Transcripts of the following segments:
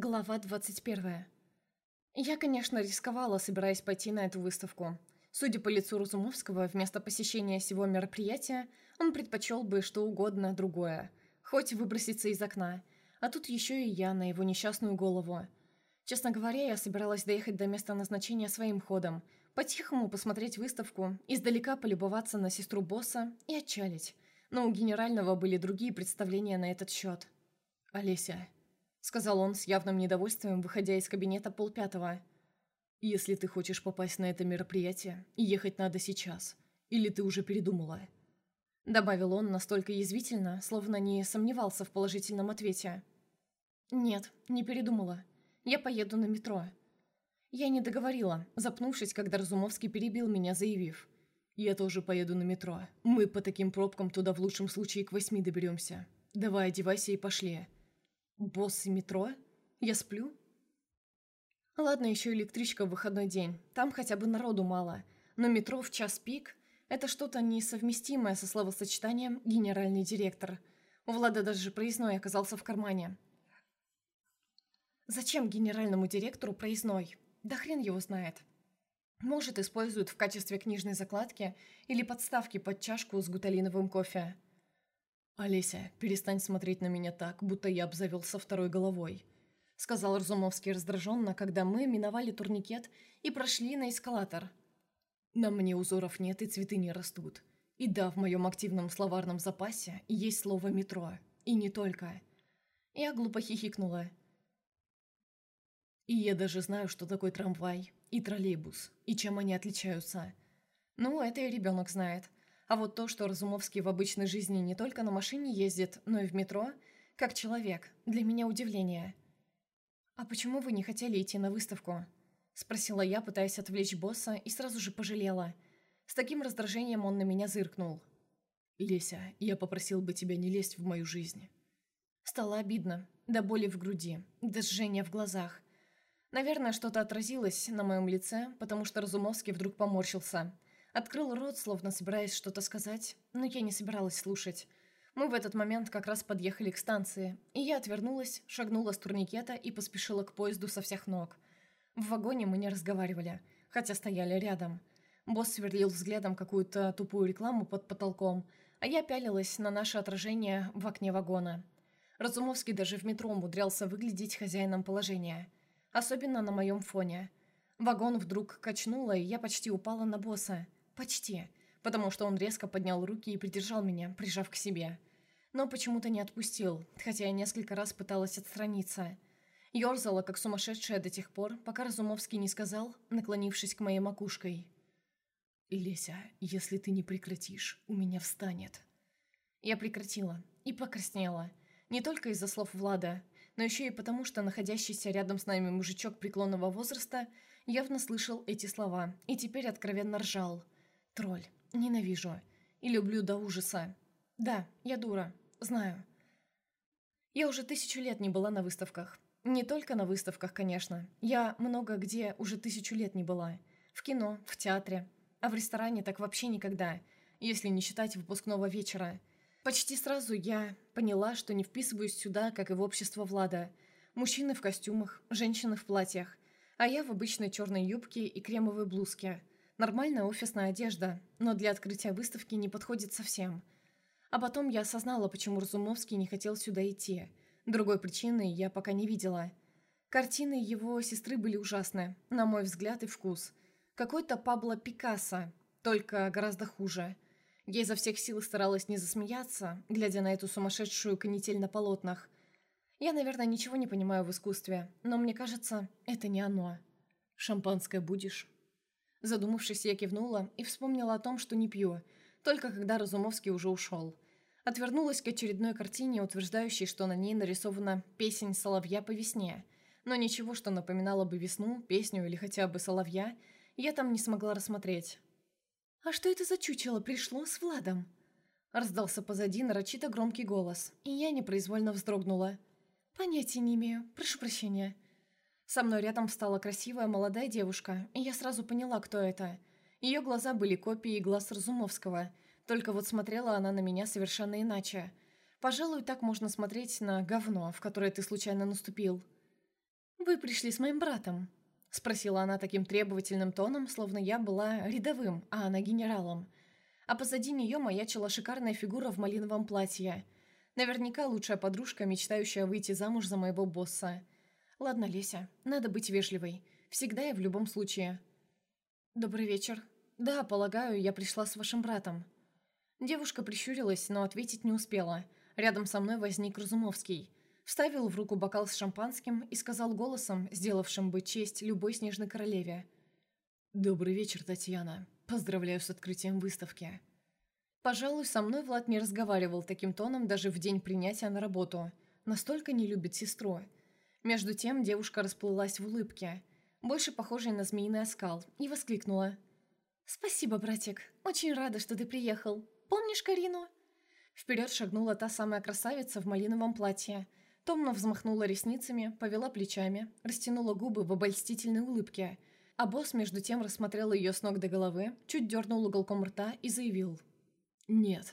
Глава 21. Я, конечно, рисковала, собираясь пойти на эту выставку. Судя по лицу Разумовского, вместо посещения всего мероприятия, он предпочел бы что угодно другое. Хоть выброситься из окна. А тут еще и я на его несчастную голову. Честно говоря, я собиралась доехать до места назначения своим ходом, по-тихому посмотреть выставку, издалека полюбоваться на сестру босса и отчалить. Но у генерального были другие представления на этот счет. «Олеся», — сказал он с явным недовольствием, выходя из кабинета полпятого. «Если ты хочешь попасть на это мероприятие, ехать надо сейчас. Или ты уже передумала?» Добавил он настолько язвительно, словно не сомневался в положительном ответе. «Нет, не передумала. Я поеду на метро». Я не договорила, запнувшись, когда Разумовский перебил меня, заявив. «Я тоже поеду на метро. Мы по таким пробкам туда в лучшем случае к восьми доберемся. Давай одевайся и пошли». Босс метро? Я сплю? Ладно, еще электричка в выходной день. Там хотя бы народу мало. Но метро в час пик – это что-то несовместимое со словосочетанием «генеральный директор». У Влада даже проездной оказался в кармане. Зачем генеральному директору проездной? Да хрен его знает. Может, используют в качестве книжной закладки или подставки под чашку с гуталиновым кофе. «Олеся, перестань смотреть на меня так, будто я обзавелся второй головой», сказал Разумовский раздраженно, когда мы миновали турникет и прошли на эскалатор. «На мне узоров нет и цветы не растут. И да, в моем активном словарном запасе есть слово «метро». И не только». Я глупо хихикнула. И я даже знаю, что такое трамвай и троллейбус, и чем они отличаются. Ну, это и ребенок знает. А вот то, что Разумовский в обычной жизни не только на машине ездит, но и в метро, как человек, для меня удивление. «А почему вы не хотели идти на выставку?» Спросила я, пытаясь отвлечь босса, и сразу же пожалела. С таким раздражением он на меня зыркнул. «Леся, я попросил бы тебя не лезть в мою жизнь». Стало обидно, до боли в груди, до жжения в глазах. Наверное, что-то отразилось на моем лице, потому что Разумовский вдруг поморщился – Открыл рот, словно собираясь что-то сказать, но я не собиралась слушать. Мы в этот момент как раз подъехали к станции, и я отвернулась, шагнула с турникета и поспешила к поезду со всех ног. В вагоне мы не разговаривали, хотя стояли рядом. Босс сверлил взглядом какую-то тупую рекламу под потолком, а я пялилась на наше отражение в окне вагона. Разумовский даже в метро умудрялся выглядеть хозяином положения. Особенно на моем фоне. Вагон вдруг качнуло, и я почти упала на босса. Почти. Потому что он резко поднял руки и придержал меня, прижав к себе. Но почему-то не отпустил, хотя я несколько раз пыталась отстраниться. Ёрзала, как сумасшедшая до тех пор, пока Разумовский не сказал, наклонившись к моей макушкой. «Леся, если ты не прекратишь, у меня встанет». Я прекратила и покраснела. Не только из-за слов Влада, но еще и потому, что находящийся рядом с нами мужичок преклонного возраста явно слышал эти слова и теперь откровенно ржал – Тролль. Ненавижу. И люблю до ужаса. Да, я дура. Знаю. Я уже тысячу лет не была на выставках. Не только на выставках, конечно. Я много где уже тысячу лет не была. В кино, в театре. А в ресторане так вообще никогда, если не считать выпускного вечера. Почти сразу я поняла, что не вписываюсь сюда, как и в общество Влада. Мужчины в костюмах, женщины в платьях. А я в обычной черной юбке и кремовой блузке – Нормальная офисная одежда, но для открытия выставки не подходит совсем. А потом я осознала, почему Разумовский не хотел сюда идти. Другой причины я пока не видела. Картины его сестры были ужасны, на мой взгляд и вкус. Какой-то Пабло Пикассо, только гораздо хуже. Я изо всех сил старалась не засмеяться, глядя на эту сумасшедшую канитель на полотнах. Я, наверное, ничего не понимаю в искусстве, но мне кажется, это не оно. «Шампанское будешь?» Задумавшись, я кивнула и вспомнила о том, что не пью, только когда Разумовский уже ушел. Отвернулась к очередной картине, утверждающей, что на ней нарисована песень соловья по весне. Но ничего, что напоминало бы весну, песню или хотя бы соловья, я там не смогла рассмотреть. «А что это за чучело пришло с Владом?» Раздался позади нарочито громкий голос, и я непроизвольно вздрогнула. «Понятия не имею. Прошу прощения». Со мной рядом встала красивая молодая девушка, и я сразу поняла, кто это. Ее глаза были копией глаз Разумовского, только вот смотрела она на меня совершенно иначе. Пожалуй, так можно смотреть на говно, в которое ты случайно наступил. «Вы пришли с моим братом?» — спросила она таким требовательным тоном, словно я была рядовым, а она генералом. А позади нее маячила шикарная фигура в малиновом платье. Наверняка лучшая подружка, мечтающая выйти замуж за моего босса. «Ладно, Леся, надо быть вежливой. Всегда и в любом случае». «Добрый вечер. Да, полагаю, я пришла с вашим братом». Девушка прищурилась, но ответить не успела. Рядом со мной возник Разумовский. Вставил в руку бокал с шампанским и сказал голосом, сделавшим бы честь любой снежной королеве. «Добрый вечер, Татьяна. Поздравляю с открытием выставки». Пожалуй, со мной Влад не разговаривал таким тоном даже в день принятия на работу. Настолько не любит сестру. Между тем девушка расплылась в улыбке, больше похожей на змеиный оскал, и воскликнула. «Спасибо, братик. Очень рада, что ты приехал. Помнишь Карину?» Вперед шагнула та самая красавица в малиновом платье – Томно взмахнула ресницами, повела плечами, растянула губы в обольстительной улыбке, а босс между тем рассмотрел ее с ног до головы, чуть дернул уголком рта и заявил. «Нет».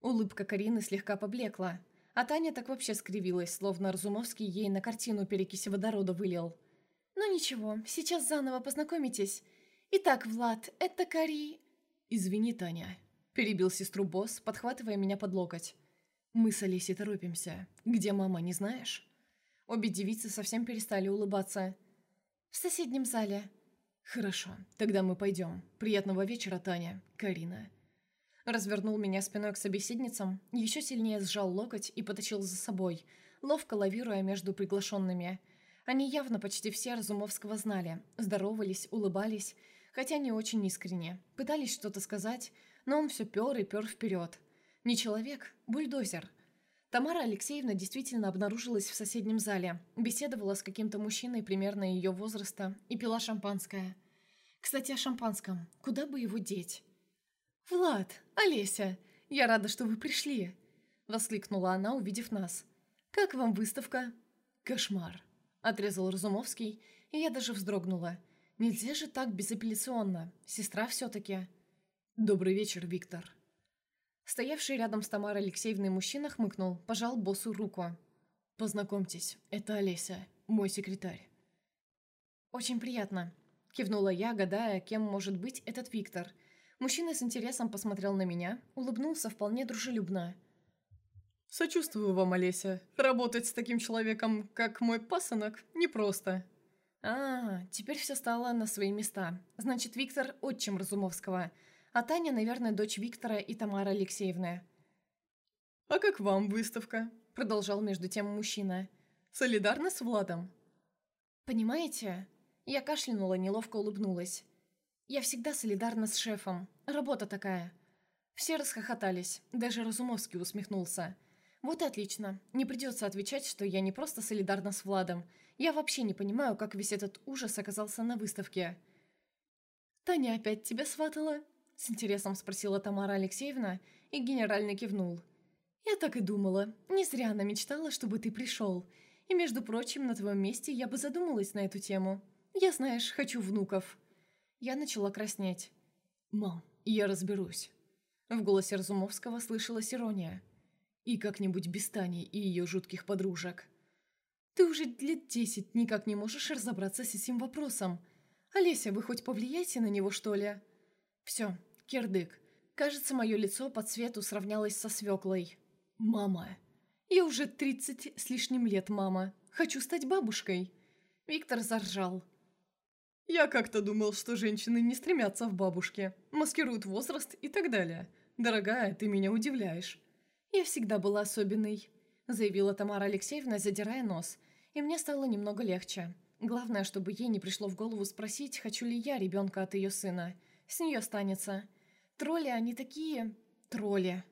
Улыбка Карины слегка поблекла, а Таня так вообще скривилась, словно Разумовский ей на картину перекиси водорода вылил. «Ну ничего, сейчас заново познакомитесь. Итак, Влад, это Кари...» «Извини, Таня», – перебил сестру босс, подхватывая меня под локоть. «Мы с Олесей торопимся. Где мама, не знаешь?» Обе девицы совсем перестали улыбаться. «В соседнем зале». «Хорошо, тогда мы пойдем. Приятного вечера, Таня. Карина». Развернул меня спиной к собеседницам, еще сильнее сжал локоть и потащил за собой, ловко лавируя между приглашенными. Они явно почти все Разумовского знали, здоровались, улыбались, хотя не очень искренне, пытались что-то сказать, но он все пер и пер вперед – не человек, бульдозер. Тамара Алексеевна действительно обнаружилась в соседнем зале, беседовала с каким-то мужчиной примерно ее возраста и пила шампанское. Кстати, о шампанском. Куда бы его деть? «Влад, Олеся, я рада, что вы пришли!» Воскликнула она, увидев нас. «Как вам выставка?» «Кошмар!» Отрезал Разумовский, и я даже вздрогнула. «Нельзя же так безапелляционно. Сестра все-таки». «Добрый вечер, Виктор», Стоявший рядом с Тамарой Алексеевной мужчина хмыкнул, пожал боссу руку. «Познакомьтесь, это Олеся, мой секретарь». «Очень приятно», – кивнула я, гадая, кем может быть этот Виктор. Мужчина с интересом посмотрел на меня, улыбнулся вполне дружелюбно. «Сочувствую вам, Олеся. Работать с таким человеком, как мой пасынок, непросто». «А, теперь все стало на свои места. Значит, Виктор – отчим Разумовского – а Таня, наверное, дочь Виктора и Тамары Алексеевны. «А как вам выставка?» – продолжал между тем мужчина. «Солидарна с Владом?» «Понимаете?» Я кашлянула, неловко улыбнулась. «Я всегда солидарна с шефом. Работа такая». Все расхохотались, даже Разумовский усмехнулся. «Вот и отлично. Не придется отвечать, что я не просто солидарна с Владом. Я вообще не понимаю, как весь этот ужас оказался на выставке». «Таня опять тебя сватала?» С интересом спросила Тамара Алексеевна, и генеральный кивнул. «Я так и думала. Не зря она мечтала, чтобы ты пришел. И, между прочим, на твоем месте я бы задумалась на эту тему. Я, знаешь, хочу внуков». Я начала краснеть. «Мам, я разберусь». В голосе Разумовского слышалась ирония. «И как-нибудь без Тани и ее жутких подружек». «Ты уже лет десять никак не можешь разобраться с этим вопросом. Олеся, вы хоть повлияйте на него, что ли?» Все, кирдык. Кажется, мое лицо по цвету сравнялось со свеклой. Мама. Я уже тридцать с лишним лет, мама. Хочу стать бабушкой. Виктор заржал. Я как-то думал, что женщины не стремятся в бабушке, маскируют возраст и так далее. Дорогая, ты меня удивляешь. Я всегда была особенной, заявила Тамара Алексеевна, задирая нос. И мне стало немного легче. Главное, чтобы ей не пришло в голову спросить, хочу ли я ребенка от ее сына. С нее останется. Тролли они такие... Тролли.